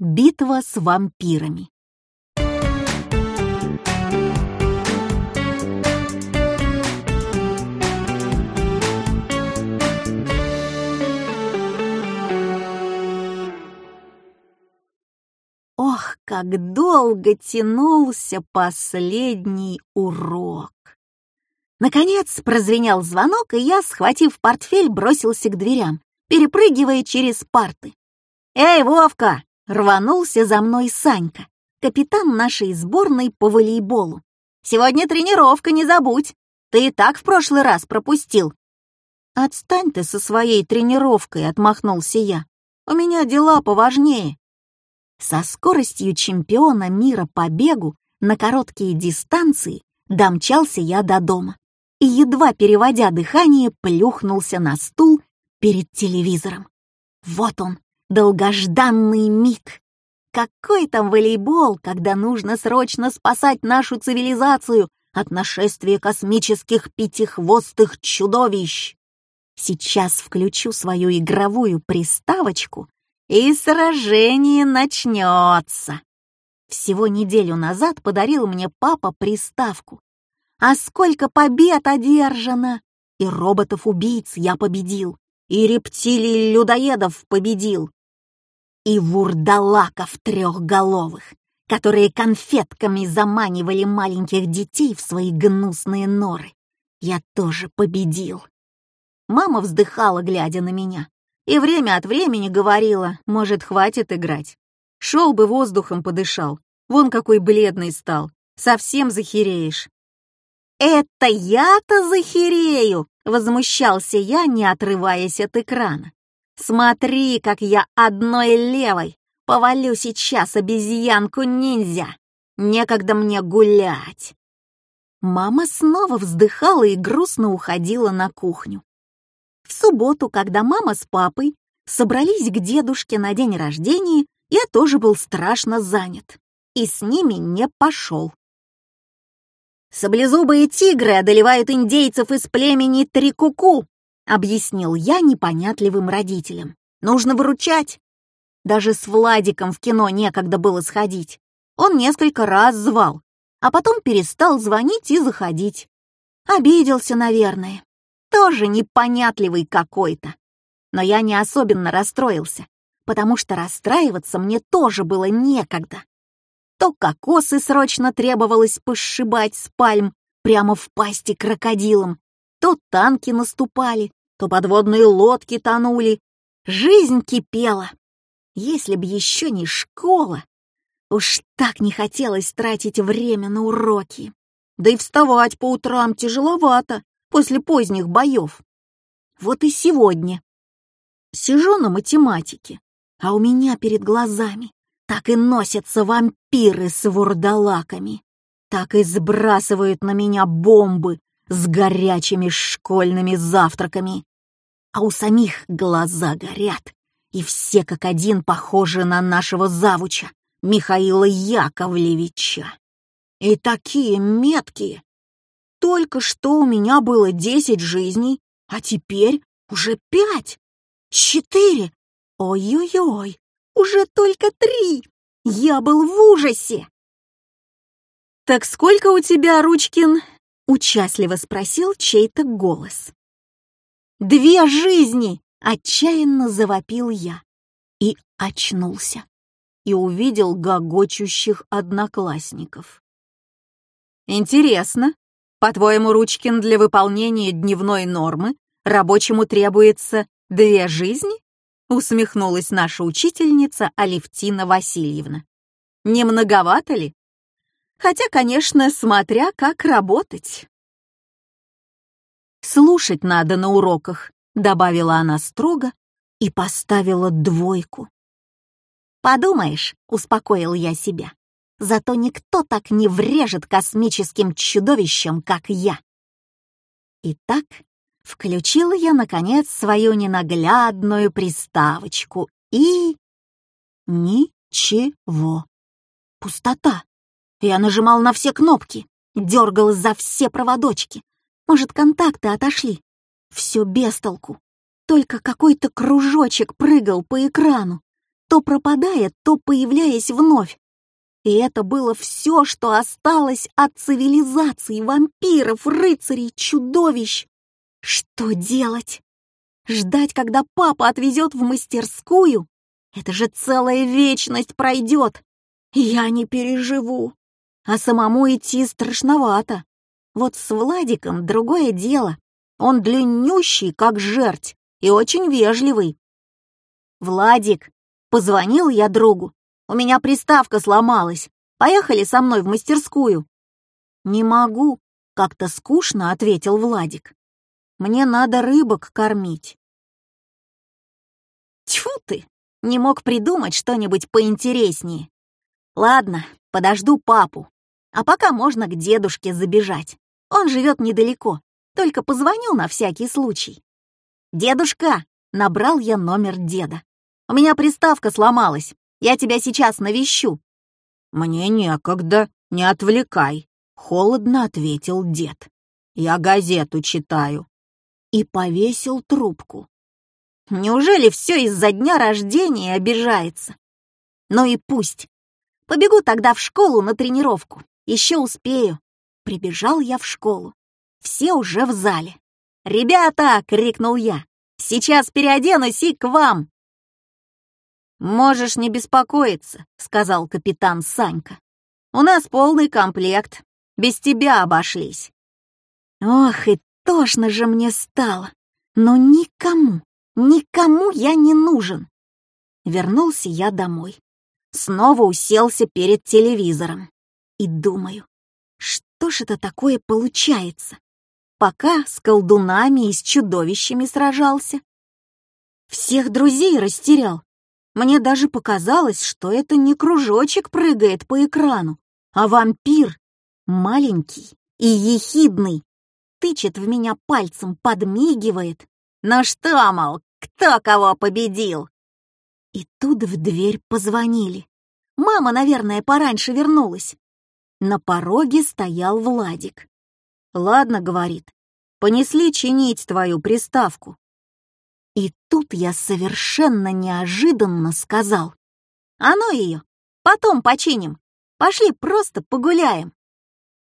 Битва с вампирами. Ох, как долго тянулся последний урок. Наконец прозвенел звонок, и я, схватив портфель, бросился к дверям, перепрыгивая через парты. «Эй, Вовка!» — рванулся за мной Санька, капитан нашей сборной по волейболу. «Сегодня тренировка, не забудь! Ты и так в прошлый раз пропустил!» «Отстань ты со своей тренировкой», — отмахнулся я. «У меня дела поважнее». Со скоростью чемпиона мира по бегу на короткие дистанции домчался я до дома и, едва переводя дыхание, плюхнулся на стул перед телевизором. Вот он, долгожданный миг. Какой там волейбол, когда нужно срочно спасать нашу цивилизацию от нашествия космических пятихвостых чудовищ? Сейчас включу свою игровую приставочку, и сражение начнется. Всего неделю назад подарил мне папа приставку. А сколько побед одержано! И роботов-убийц я победил, и рептилий-людоедов победил, и вурдалаков трехголовых, которые конфетками заманивали маленьких детей в свои гнусные норы. Я тоже победил. Мама вздыхала, глядя на меня, и время от времени говорила, может, хватит играть. Шел бы воздухом подышал, вон какой бледный стал, совсем захереешь. «Это я-то захерею!» — возмущался я, не отрываясь от экрана. «Смотри, как я одной левой повалю сейчас обезьянку-ниндзя! Некогда мне гулять!» Мама снова вздыхала и грустно уходила на кухню. В субботу, когда мама с папой собрались к дедушке на день рождения, я тоже был страшно занят и с ними не пошел. «Саблезубые тигры одолевают индейцев из племени Трикуку», объяснил я непонятливым родителям. «Нужно выручать». Даже с Владиком в кино некогда было сходить. Он несколько раз звал, а потом перестал звонить и заходить. Обиделся, наверное тоже непонятливый какой-то. Но я не особенно расстроился, потому что расстраиваться мне тоже было некогда. То кокосы срочно требовалось пошибать с пальм прямо в пасти крокодилам, то танки наступали, то подводные лодки тонули. Жизнь кипела. Если б еще не школа, уж так не хотелось тратить время на уроки. Да и вставать по утрам тяжеловато после поздних боев. Вот и сегодня. Сижу на математике, а у меня перед глазами так и носятся вампиры с вурдалаками, так и сбрасывают на меня бомбы с горячими школьными завтраками. А у самих глаза горят, и все как один похожи на нашего завуча, Михаила Яковлевича. И такие меткие, только что у меня было десять жизней, а теперь уже пять, четыре. Ой-ой-ой, уже только три. Я был в ужасе. «Так сколько у тебя, Ручкин?» — участливо спросил чей-то голос. «Две жизни!» — отчаянно завопил я. И очнулся. И увидел гогочущих одноклассников. «Интересно», по-твоему, Ручкин, для выполнения дневной нормы рабочему требуется две жизни? Усмехнулась наша учительница Алевтина Васильевна. Не многовато ли? Хотя, конечно, смотря как работать. «Слушать надо на уроках», — добавила она строго и поставила двойку. «Подумаешь», — успокоил я себя, Зато никто так не врежет космическим чудовищем, как я. Итак, включила я, наконец, свою ненаглядную приставочку и... Ничего. Пустота. Я нажимал на все кнопки, дергал за все проводочки. Может, контакты отошли. Все без толку. Только какой-то кружочек прыгал по экрану. то пропадая, то появляясь вновь. И это было все, что осталось от цивилизации вампиров, рыцарей, чудовищ. Что делать? Ждать, когда папа отвезет в мастерскую? Это же целая вечность пройдет. Я не переживу. А самому идти страшновато. Вот с Владиком другое дело. Он длиннющий, как жерть, и очень вежливый. «Владик!» — позвонил я другу. «У меня приставка сломалась. Поехали со мной в мастерскую». «Не могу», — как-то скучно ответил Владик. «Мне надо рыбок кормить». Тьфу ты! Не мог придумать что-нибудь поинтереснее. Ладно, подожду папу. А пока можно к дедушке забежать. Он живет недалеко. Только позвоню на всякий случай. «Дедушка!» — набрал я номер деда. «У меня приставка сломалась. Я тебя сейчас навещу». «Мне некогда, не отвлекай», — холодно ответил дед. «Я газету читаю». И повесил трубку. Неужели все из-за дня рождения обижается? Ну и пусть. Побегу тогда в школу на тренировку. Еще успею. Прибежал я в школу. Все уже в зале. «Ребята!» — крикнул я. «Сейчас переоденусь и к вам!» «Можешь не беспокоиться», — сказал капитан Санька. «У нас полный комплект. Без тебя обошлись». Ох, и тошно же мне стало. Но никому, Никому я не нужен. Вернулся я домой. Снова уселся перед телевизором. И думаю, что ж это такое получается? Пока с колдунами и с чудовищами сражался. Всех друзей растерял. Мне даже показалось, что это не кружочек прыгает по экрану, а вампир, маленький и ехидный, тычет в меня пальцем, подмигивает. «Ну что, мол, кто кого победил?» И тут в дверь позвонили. Мама, наверное, пораньше вернулась. На пороге стоял Владик. «Ладно», — говорит, — «понесли чинить твою приставку». И тут я совершенно неожиданно сказал. «А ну ее, потом починим. Пошли просто погуляем».